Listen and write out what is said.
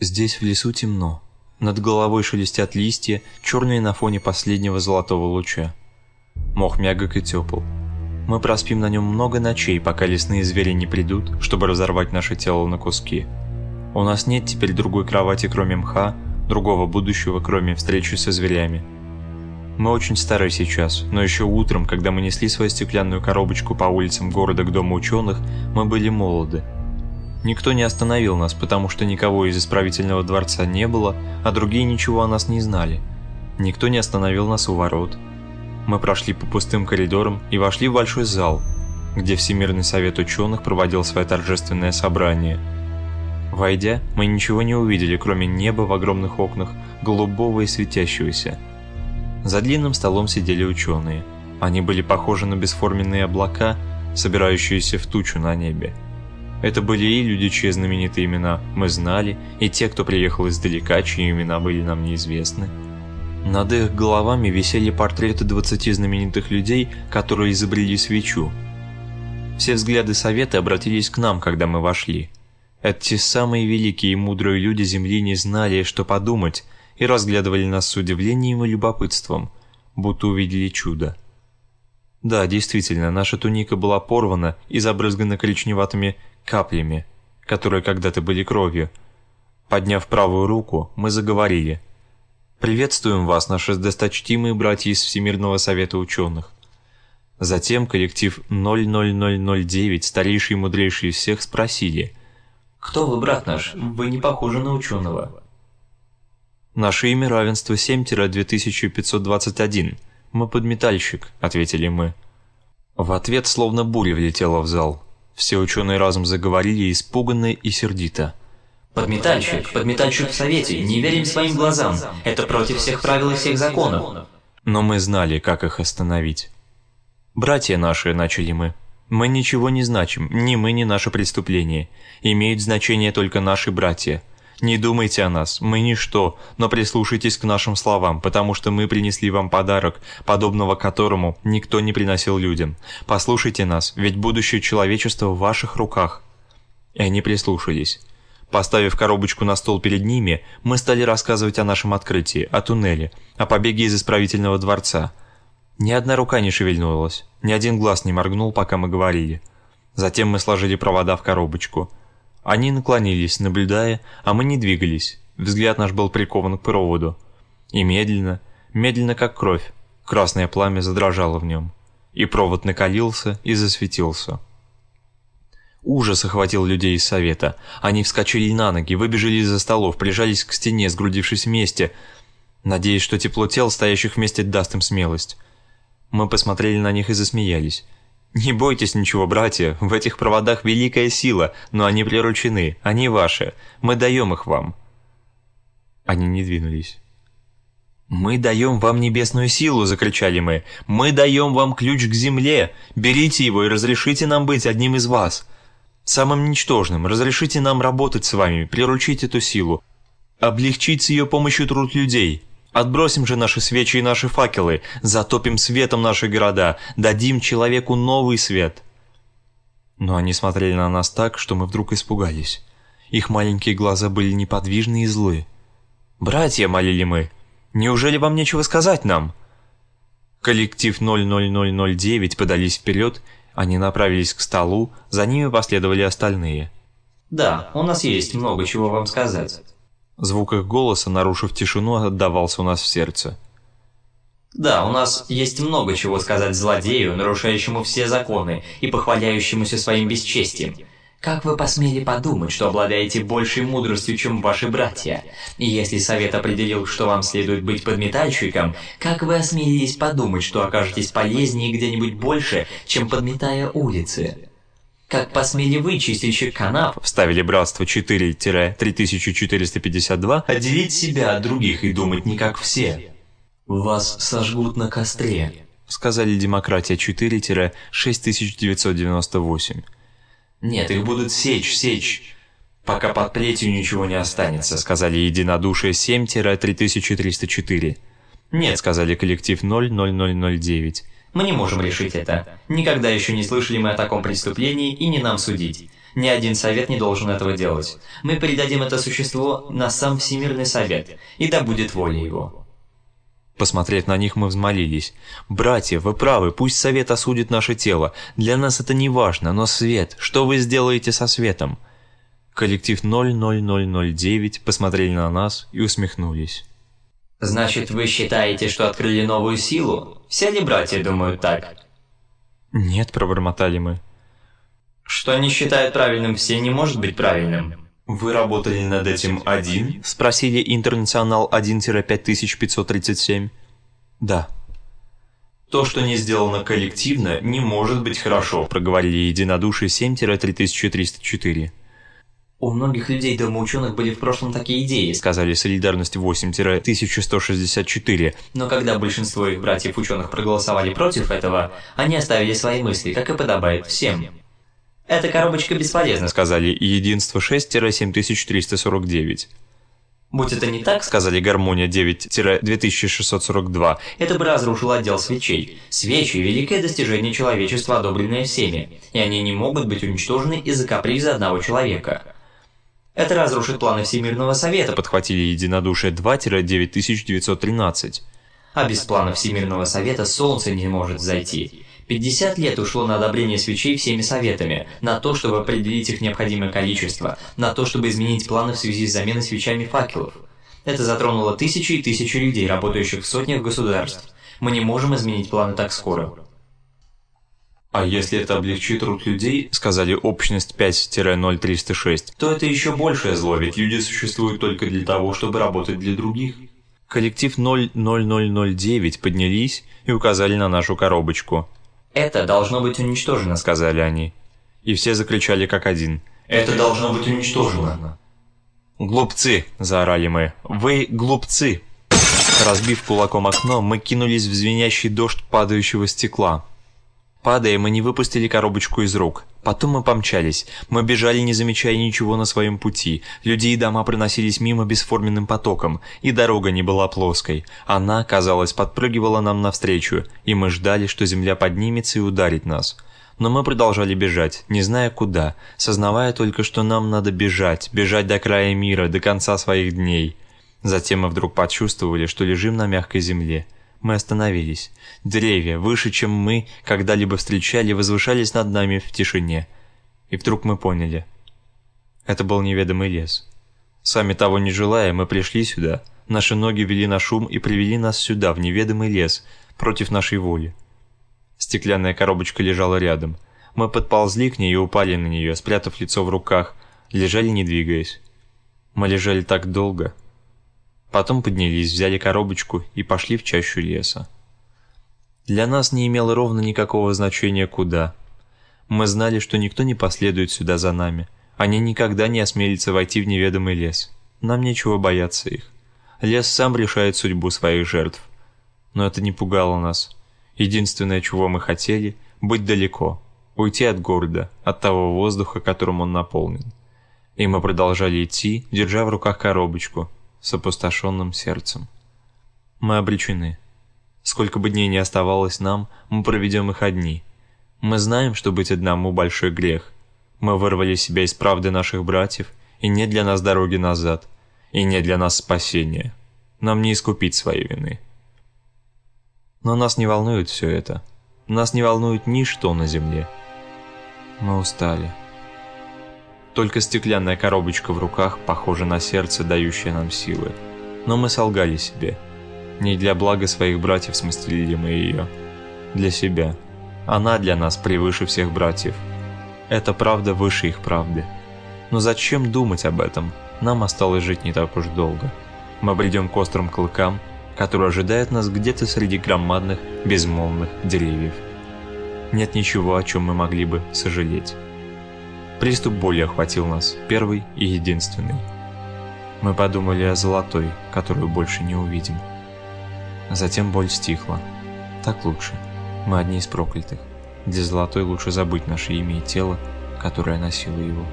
Здесь в лесу темно. Над головой шелестят листья, черные на фоне последнего золотого луча. Мох мягок и тепл. Мы проспим на нем много ночей, пока лесные звери не придут, чтобы разорвать наше тело на куски. У нас нет теперь другой кровати, кроме мха, другого будущего, кроме встречи со зверями. Мы очень стары сейчас, но еще утром, когда мы несли свою стеклянную коробочку по улицам города к дому ученых, мы были молоды. Никто не остановил нас, потому что никого из исправительного дворца не было, а другие ничего о нас не знали. Никто не остановил нас у ворот. Мы прошли по пустым коридорам и вошли в большой зал, где Всемирный совет ученых проводил свое торжественное собрание. Войдя, мы ничего не увидели, кроме неба в огромных окнах, голубого и светящегося. За длинным столом сидели ученые. Они были похожи на бесформенные облака, собирающиеся в тучу на небе. Это были и люди, чьи знаменитые имена мы знали, и те, кто приехал издалека, чьи имена были нам неизвестны. Над их головами висели портреты 20 знаменитых людей, которые изобрели свечу. Все взгляды совета обратились к нам, когда мы вошли. Эти самые великие и мудрые люди Земли не знали, что подумать, и разглядывали нас с удивлением и любопытством, будто увидели чудо. Да, действительно, наша туника была порвана и забрызгана коричневатыми каплями, которые когда-то были кровью. Подняв правую руку, мы заговорили. «Приветствуем вас, наши досточтимые братья из Всемирного Совета Ученых». Затем коллектив 00009, старейший и мудрейший из всех, спросили. «Кто вы, брат наш? Вы не похожи на ученого». «Наше имя равенство 7-2521. Мы подметальщик», — ответили мы. В ответ словно буря влетела в зал. Все ученые разом заговорили испуганно и сердито. «Подметальщик, подметальщик в Совете, не верим своим глазам. Это против всех правил и всех законов». Но мы знали, как их остановить. «Братья наши», — начали мы, — «мы ничего не значим, ни мы, ни наше преступление. Имеют значение только наши братья. Не думайте о нас, мы ничто, но прислушайтесь к нашим словам, потому что мы принесли вам подарок, подобного которому никто не приносил людям. Послушайте нас, ведь будущее человечества в ваших руках». И они прислушались. Поставив коробочку на стол перед ними, мы стали рассказывать о нашем открытии, о туннеле, о побеге из исправительного дворца. Ни одна рука не шевельнулась, ни один глаз не моргнул, пока мы говорили. Затем мы сложили провода в коробочку – они наклонились, наблюдая, а мы не двигались. Взгляд наш был прикован к проводу. И медленно, медленно как кровь, красное пламя задрожало в нем. И провод накалился и засветился. Ужас охватил людей из совета. Они вскочили на ноги, выбежали из-за столов, прижались к стене, сгрудившись вместе, надеясь, что тепло тел, стоящих вместе, даст им смелость. Мы посмотрели на них и засмеялись. «Не бойтесь ничего, братья, в этих проводах великая сила, но они приручены, они ваши, мы даем их вам». Они не двинулись. «Мы даем вам небесную силу!» – закричали мы. «Мы даем вам ключ к земле! Берите его и разрешите нам быть одним из вас! Самым ничтожным, разрешите нам работать с вами, приручить эту силу, облегчить с ее помощью труд людей!» Отбросим же наши свечи и наши факелы, затопим светом наши города, дадим человеку новый свет. Но они смотрели на нас так, что мы вдруг испугались. Их маленькие глаза были неподвижны и злы. «Братья», — молили мы, — «неужели вам нечего сказать нам?» Коллектив 00009 подались вперед, они направились к столу, за ними последовали остальные. «Да, у нас есть много чего вам сказать». Звук их голоса, нарушив тишину, отдавался у нас в сердце. «Да, у нас есть много чего сказать злодею, нарушающему все законы и похваляющемуся своим бесчестием. Как вы посмели подумать, что обладаете большей мудростью, чем ваши братья? И если совет определил, что вам следует быть подметальщиком, как вы осмелились подумать, что окажетесь полезнее где-нибудь больше, чем подметая улицы?» Как посмели вы, чистильщик канав, вставили братство 4-3452, отделить себя от других и думать не как все. Вас сожгут на костре, сказали демократия 4-6998. Нет, их будут сечь, сечь, пока под плетью ничего не останется, сказали единодушие 7-3304. Нет, сказали коллектив 00009. Мы не можем решить это. Никогда еще не слышали мы о таком преступлении и не нам судить. Ни один совет не должен этого делать. Мы передадим это существо на сам Всемирный Совет, и да будет воля его. Посмотрев на них, мы взмолились. «Братья, вы правы, пусть совет осудит наше тело. Для нас это не важно, но свет, что вы сделаете со светом?» Коллектив 00009 посмотрели на нас и усмехнулись. «Значит, вы считаете, что открыли новую силу? Все ли братья думают так?» «Нет», — пробормотали мы. «Что они считают правильным, все не может быть правильным». «Вы работали над этим один?» – спросили Интернационал 1-5537. «Да». «То, что не сделано коллективно, не может быть хорошо», – проговорили единодушие 7-3304. «У многих людей дома ученых были в прошлом такие идеи», – сказали Солидарность 8-1164. «Но когда большинство их братьев-ученых проголосовали против этого, они оставили свои мысли, как и подобает всем». «Эта коробочка бесполезна», — сказали единство 6-7349. «Будь это не так», — сказали гармония 9-2642, «это бы разрушило отдел свечей. Свечи — великое достижение человечества, одобренное всеми, и они не могут быть уничтожены из-за каприза одного человека». Это разрушит планы Всемирного Совета, подхватили единодушие 2-9913. А без плана Всемирного Совета Солнце не может зайти. 50 лет ушло на одобрение свечей всеми советами, на то, чтобы определить их необходимое количество, на то, чтобы изменить планы в связи с заменой свечами факелов. Это затронуло тысячи и тысячи людей, работающих в сотнях государств. Мы не можем изменить планы так скоро. А если это облегчит труд людей, сказали общность 5-0306, то это еще большее зло, ведь люди существуют только для того, чтобы работать для других. Коллектив 00009 поднялись и указали на нашу коробочку. «Это должно быть уничтожено», — сказали они. И все закричали как один. «Это должно быть уничтожено». «Глупцы!» – заорали мы. «Вы глупцы!» Разбив кулаком окно, мы кинулись в звенящий дождь падающего стекла. Падая, мы не выпустили коробочку из рук. Потом мы помчались. Мы бежали, не замечая ничего на своем пути. Люди и дома проносились мимо бесформенным потоком, и дорога не была плоской. Она, казалось, подпрыгивала нам навстречу, и мы ждали, что земля поднимется и ударит нас. Но мы продолжали бежать, не зная куда, сознавая только, что нам надо бежать, бежать до края мира, до конца своих дней. Затем мы вдруг почувствовали, что лежим на мягкой земле. Мы остановились. Деревья, выше, чем мы когда-либо встречали, возвышались над нами в тишине. И вдруг мы поняли. Это был неведомый лес. Сами того не желая, мы пришли сюда. Наши ноги вели на шум и привели нас сюда, в неведомый лес, против нашей воли. Стеклянная коробочка лежала рядом. Мы подползли к ней и упали на нее, спрятав лицо в руках, лежали не двигаясь. Мы лежали так долго, Потом поднялись, взяли коробочку и пошли в чащу леса. Для нас не имело ровно никакого значения куда. Мы знали, что никто не последует сюда за нами. Они никогда не осмелятся войти в неведомый лес. Нам нечего бояться их. Лес сам решает судьбу своих жертв. Но это не пугало нас. Единственное, чего мы хотели – быть далеко, уйти от города, от того воздуха, которым он наполнен. И мы продолжали идти, держа в руках коробочку, с опустошенным сердцем. Мы обречены. Сколько бы дней ни оставалось нам, мы проведем их одни. Мы знаем, что быть одному – большой грех. Мы вырвали себя из правды наших братьев, и нет для нас дороги назад, и нет для нас спасения. Нам не искупить своей вины. Но нас не волнует все это. Нас не волнует ничто на земле. Мы устали. Только стеклянная коробочка в руках похожа на сердце, дающее нам силы. Но мы солгали себе. Не для блага своих братьев смастерили мы ее. Для себя. Она для нас превыше всех братьев. Это правда выше их правды. Но зачем думать об этом? Нам осталось жить не так уж долго. Мы бредем к острым клыкам, которые ожидают нас где-то среди громадных, безмолвных деревьев. Нет ничего, о чем мы могли бы сожалеть. Приступ боли охватил нас, первый и единственный. Мы подумали о золотой, которую больше не увидим. Затем боль стихла. Так лучше. Мы одни из проклятых. Для золотой лучше забыть наше имя и тело, которое носило его.